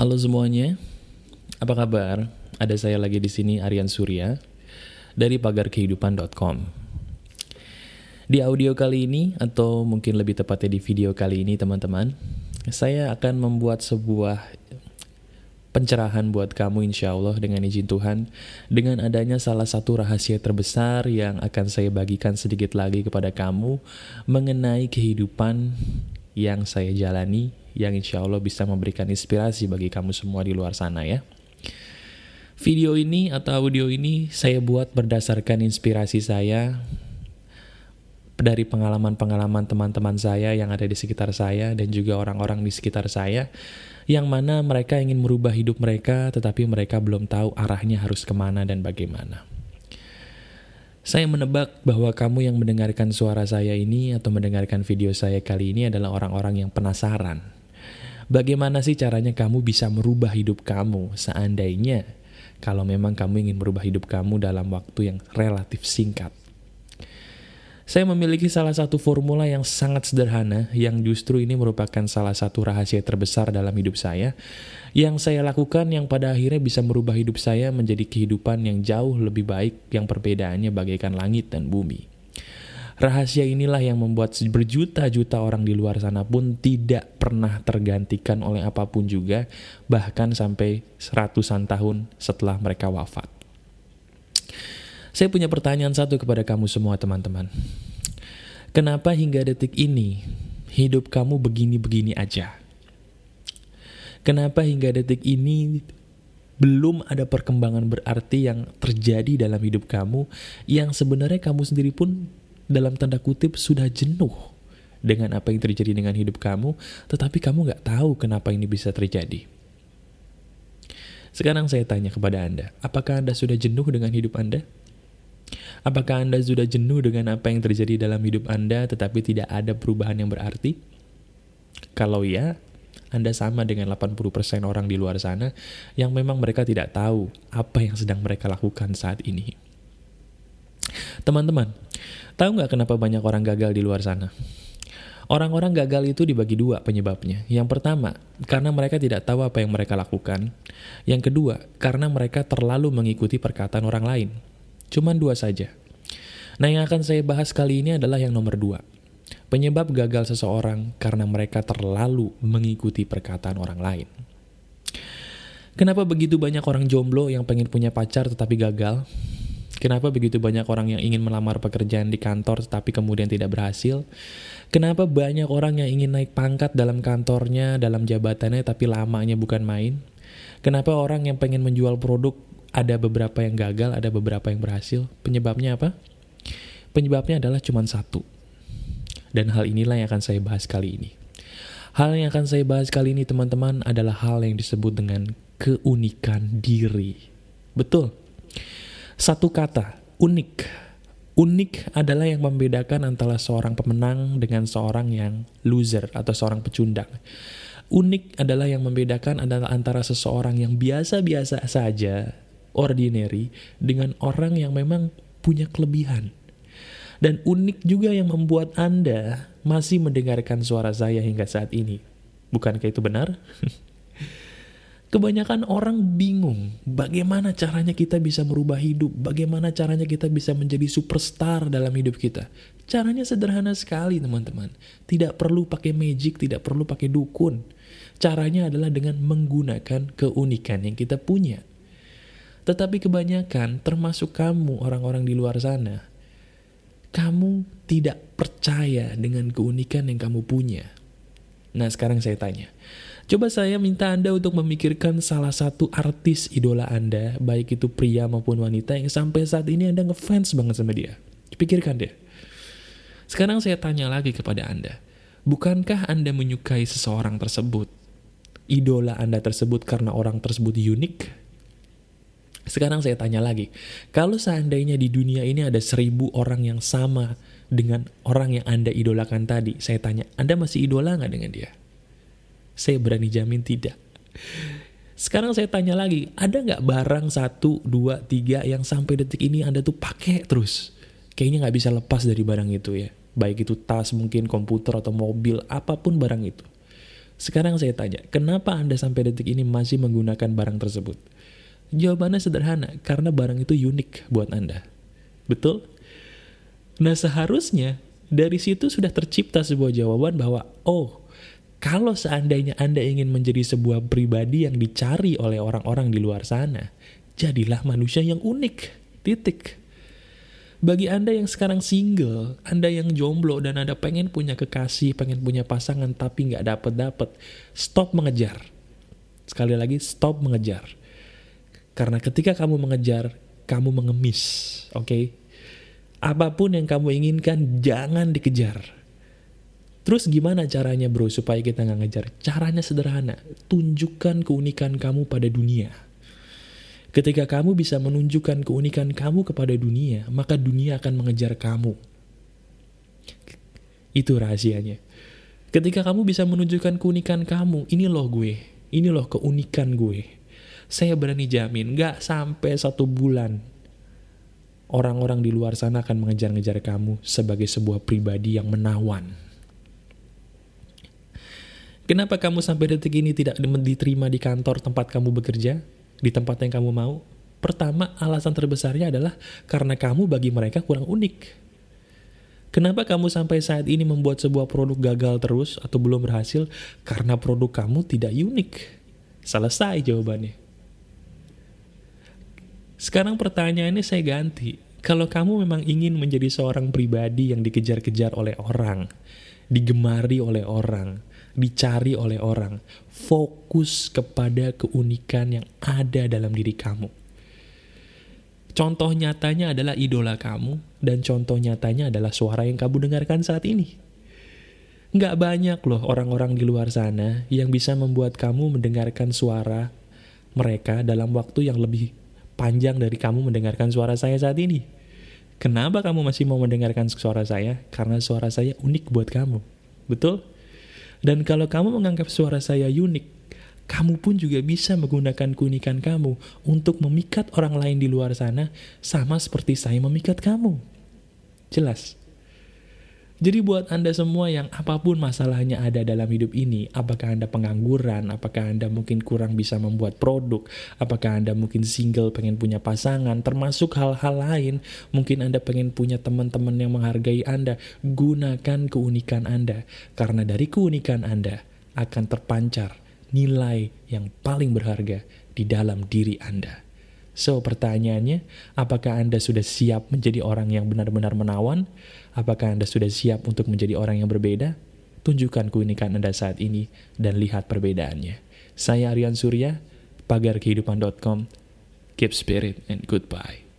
Halo semuanya, apa kabar? Ada saya lagi di sini Aryan Surya dari pagarkehidupan.com. Di audio kali ini atau mungkin lebih tepatnya di video kali ini teman-teman, saya akan membuat sebuah pencerahan buat kamu insya Allah dengan izin Tuhan dengan adanya salah satu rahasia terbesar yang akan saya bagikan sedikit lagi kepada kamu mengenai kehidupan yang saya jalani yang insya Allah bisa memberikan inspirasi bagi kamu semua di luar sana ya. Video ini atau audio ini saya buat berdasarkan inspirasi saya dari pengalaman-pengalaman teman-teman saya yang ada di sekitar saya dan juga orang-orang di sekitar saya yang mana mereka ingin merubah hidup mereka tetapi mereka belum tahu arahnya harus ke mana dan bagaimana. Saya menebak bahwa kamu yang mendengarkan suara saya ini atau mendengarkan video saya kali ini adalah orang-orang yang penasaran. Bagaimana sih caranya kamu bisa merubah hidup kamu seandainya kalau memang kamu ingin merubah hidup kamu dalam waktu yang relatif singkat. Saya memiliki salah satu formula yang sangat sederhana yang justru ini merupakan salah satu rahasia terbesar dalam hidup saya yang saya lakukan yang pada akhirnya bisa merubah hidup saya menjadi kehidupan yang jauh lebih baik yang perbedaannya bagaikan langit dan bumi. Rahasia inilah yang membuat berjuta-juta orang di luar sana pun tidak pernah tergantikan oleh apa pun juga, bahkan sampai seratusan tahun setelah mereka wafat. Saya punya pertanyaan satu kepada kamu semua teman-teman. Kenapa hingga detik ini hidup kamu begini-begini aja? Kenapa hingga detik ini belum ada perkembangan berarti yang terjadi dalam hidup kamu yang sebenarnya kamu sendiri pun dalam tanda kutip sudah jenuh dengan apa yang terjadi dengan hidup kamu, tetapi kamu nggak tahu kenapa ini bisa terjadi. Sekarang saya tanya kepada Anda, apakah Anda sudah jenuh dengan hidup Anda? Apakah Anda sudah jenuh dengan apa yang terjadi dalam hidup Anda tetapi tidak ada perubahan yang berarti? Kalau ya, Anda sama dengan 80% orang di luar sana yang memang mereka tidak tahu apa yang sedang mereka lakukan saat ini. Teman-teman, tahu nggak kenapa banyak orang gagal di luar sana? Orang-orang gagal itu dibagi dua penyebabnya. Yang pertama, karena mereka tidak tahu apa yang mereka lakukan. Yang kedua, karena mereka terlalu mengikuti perkataan orang lain. Cuman dua saja. Nah yang akan saya bahas kali ini adalah yang nomor dua. Penyebab gagal seseorang karena mereka terlalu mengikuti perkataan orang lain. Kenapa begitu banyak orang jomblo yang pengen punya pacar tetapi gagal? Kenapa begitu banyak orang yang ingin melamar pekerjaan di kantor tetapi kemudian tidak berhasil? Kenapa banyak orang yang ingin naik pangkat dalam kantornya, dalam jabatannya tapi lamanya bukan main? Kenapa orang yang pengen menjual produk ada beberapa yang gagal, ada beberapa yang berhasil. Penyebabnya apa? Penyebabnya adalah cuma satu. Dan hal inilah yang akan saya bahas kali ini. Hal yang akan saya bahas kali ini teman-teman adalah hal yang disebut dengan keunikan diri. Betul. Satu kata, unik. Unik adalah yang membedakan antara seorang pemenang dengan seorang yang loser atau seorang pecundang. Unik adalah yang membedakan antara seseorang yang biasa-biasa saja ordinary dengan orang yang memang punya kelebihan. Dan unik juga yang membuat Anda masih mendengarkan suara saya hingga saat ini. Bukankah itu benar? Kebanyakan orang bingung bagaimana caranya kita bisa merubah hidup, bagaimana caranya kita bisa menjadi superstar dalam hidup kita. Caranya sederhana sekali teman-teman. Tidak perlu pakai magic, tidak perlu pakai dukun. Caranya adalah dengan menggunakan keunikan yang kita punya. Tetapi kebanyakan, termasuk kamu orang-orang di luar sana, kamu tidak percaya dengan keunikan yang kamu punya. Nah sekarang saya tanya, coba saya minta Anda untuk memikirkan salah satu artis idola Anda, baik itu pria maupun wanita yang sampai saat ini Anda ngefans banget sama dia. Pikirkan deh. Sekarang saya tanya lagi kepada Anda, bukankah Anda menyukai seseorang tersebut? Idola Anda tersebut karena orang tersebut unik? Sekarang saya tanya lagi, kalau seandainya di dunia ini ada seribu orang yang sama dengan orang yang Anda idolakan tadi, saya tanya, Anda masih idola nggak dengan dia? Saya berani jamin tidak. Sekarang saya tanya lagi, ada nggak barang satu, dua, tiga yang sampai detik ini Anda tuh pakai terus? Kayaknya nggak bisa lepas dari barang itu ya. Baik itu tas, mungkin komputer atau mobil, apa pun barang itu. Sekarang saya tanya, kenapa Anda sampai detik ini masih menggunakan barang tersebut? Jawabannya sederhana, karena barang itu unik buat Anda. Betul? Nah seharusnya dari situ sudah tercipta sebuah jawaban bahwa, oh, kalau seandainya Anda ingin menjadi sebuah pribadi yang dicari oleh orang-orang di luar sana, jadilah manusia yang unik. Titik. Bagi Anda yang sekarang single, Anda yang jomblo dan Anda pengen punya kekasih, pengen punya pasangan tapi nggak dapet-dapet, stop mengejar. Sekali lagi, stop mengejar. Karena ketika kamu mengejar, kamu mengemis, oke? Okay? Apa pun yang kamu inginkan, jangan dikejar. Terus gimana caranya bro supaya kita nggak ngejar? Caranya sederhana, tunjukkan keunikan kamu pada dunia. Ketika kamu bisa menunjukkan keunikan kamu kepada dunia, maka dunia akan mengejar kamu. Itu rahasianya. Ketika kamu bisa menunjukkan keunikan kamu, ini loh gue, ini loh keunikan gue. Saya berani jamin, gak sampai satu bulan, orang-orang di luar sana akan mengejar-ngejar kamu sebagai sebuah pribadi yang menawan. Kenapa kamu sampai detik ini tidak diterima di kantor tempat kamu bekerja? di tempat yang kamu mau? Pertama, alasan terbesarnya adalah karena kamu bagi mereka kurang unik. Kenapa kamu sampai saat ini membuat sebuah produk gagal terus atau belum berhasil? Karena produk kamu tidak unik. Selesai jawabannya. Sekarang pertanyaannya saya ganti. Kalau kamu memang ingin menjadi seorang pribadi yang dikejar-kejar oleh orang, digemari oleh orang, dicari oleh orang. Fokus kepada keunikan yang ada dalam diri kamu. Contoh nyatanya adalah idola kamu, dan contoh nyatanya adalah suara yang kamu dengarkan saat ini. Nggak banyak loh orang-orang di luar sana yang bisa membuat kamu mendengarkan suara mereka dalam waktu yang lebih panjang dari kamu mendengarkan suara saya saat ini. Kenapa kamu masih mau mendengarkan suara saya? Karena suara saya unik buat kamu. Betul? Dan kalau kamu menganggap suara saya unik, kamu pun juga bisa menggunakan keunikan kamu untuk memikat orang lain di luar sana sama seperti saya memikat kamu. Jelas? Jadi buat Anda semua yang apa pun masalahnya ada dalam hidup ini, apakah Anda pengangguran, apakah Anda mungkin kurang bisa membuat produk, apakah Anda mungkin single pengen punya pasangan, termasuk hal-hal lain, mungkin Anda pengen punya teman-teman yang menghargai Anda, gunakan keunikan Anda. Karena dari keunikan Anda akan terpancar nilai yang paling berharga di dalam diri Anda. So, pertanyaannya, apakah Anda sudah siap menjadi orang yang benar-benar menawan? Apakah Anda sudah siap untuk menjadi orang yang berbeda? Tunjukkan keunikan Anda saat ini dan lihat perbedaannya. Saya Aryan Surya, pagarkehidupan.com. Keep spirit and goodbye.